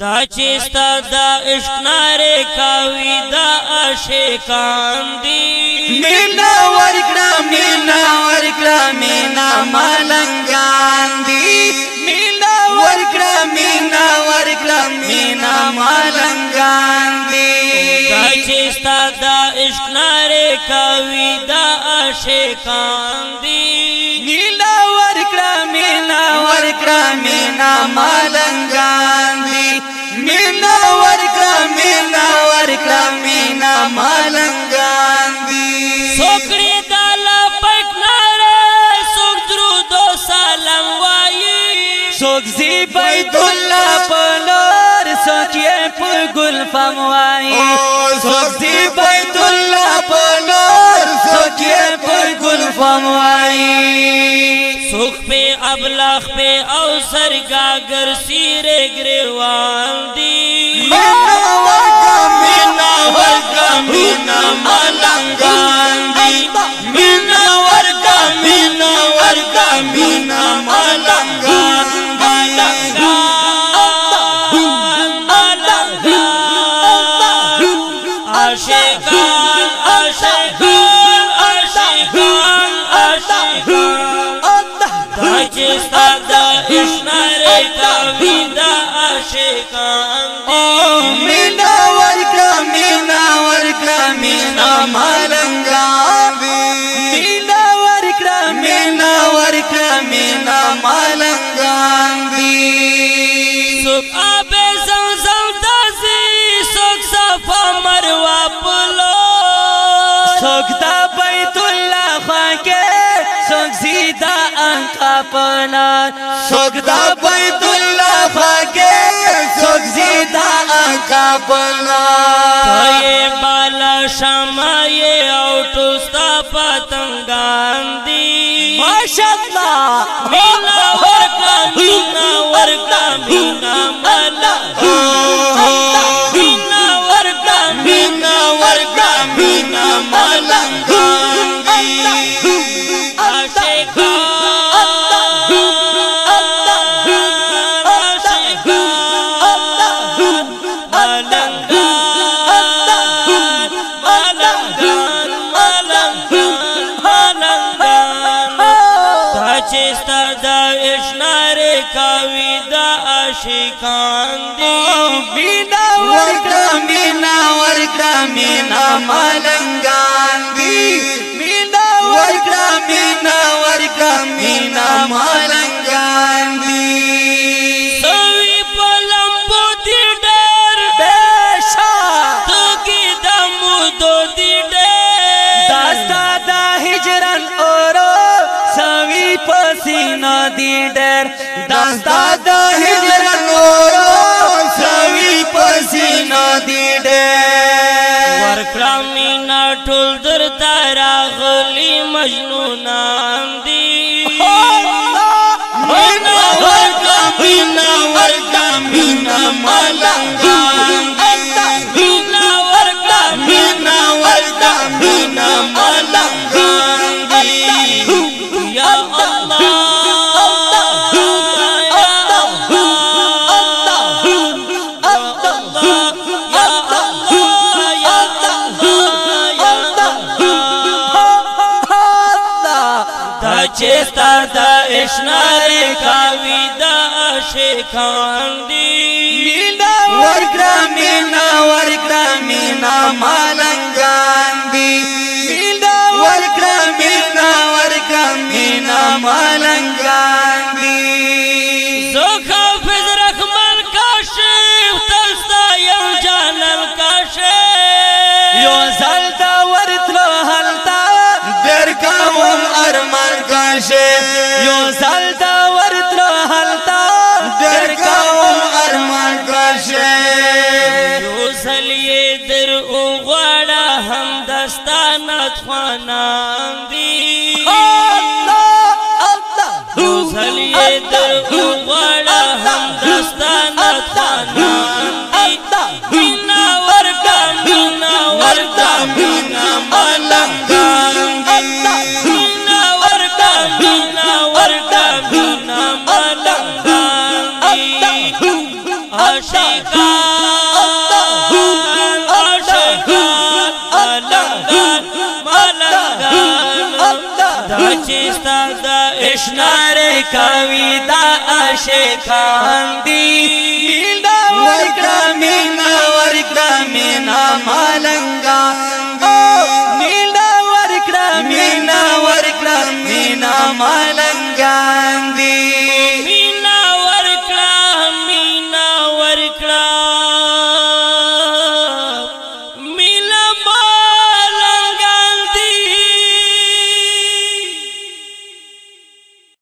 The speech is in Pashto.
دا چستا دا عشق ناره کاوی دا عاشقان دی مینا ورکړه مینا ورکړه مینا ملنګان دی مینا ورکړه مینا ورکړه مینا ملنګان دی دا چستا دا عشق ناره کاوی دا عاشقان دی مینا ورکړه مینا ورکړه مینا ملنګان مینا ورکا مینا ورکا مینا مالنګان دی سوکړي دل پک نار سوک درو دو سلام وای سوک زی بیت الله پنور سوک یې په ګل فم وای سوک زی بیت الله پنور سوک یې په ګل فم وای سوک په ابلاغ پہ او سرگاگر سیرے گریوان دی مینہ ورگا مینہ ورگا استاد اشنار تاوی مینا مینا مینا مالنگا مینا مینا مینا مالنگا پنا پنا بیت اللہ فاکے زیدہ یہ بالا اوٹوستا پتنگان دی ورکا بنا بال پتنگی کا چې ستاد اشنار کوي دا عاشقان دی مینا ورکا مینا ورکا مینا ملنګ پسینا دی ډېر داستا د هجرانو سوي پسینا دی ډېر ورکرامینا ټول در تارا غلی مجنونان دی مینا ورکرامینا ورکرامینا ملنګ چستا د اشنار کاوی د عاشقان دی مینا ورګرا مینا ورګرا مینا مالنګان دی مینا ورګرا مینا ورګرا مینا مالنګان شي یو سال تا ورتر حالتا در کوم ارمان کشه یو سال یې در او غواړه هم دستانه خوانان دی الله الله یو سال یې در او غواړه هم دستانه خوانان دی چستا د اشنار کوي دا عاشقان دي دا ورکړه مینا ورکړه مینا مالنګا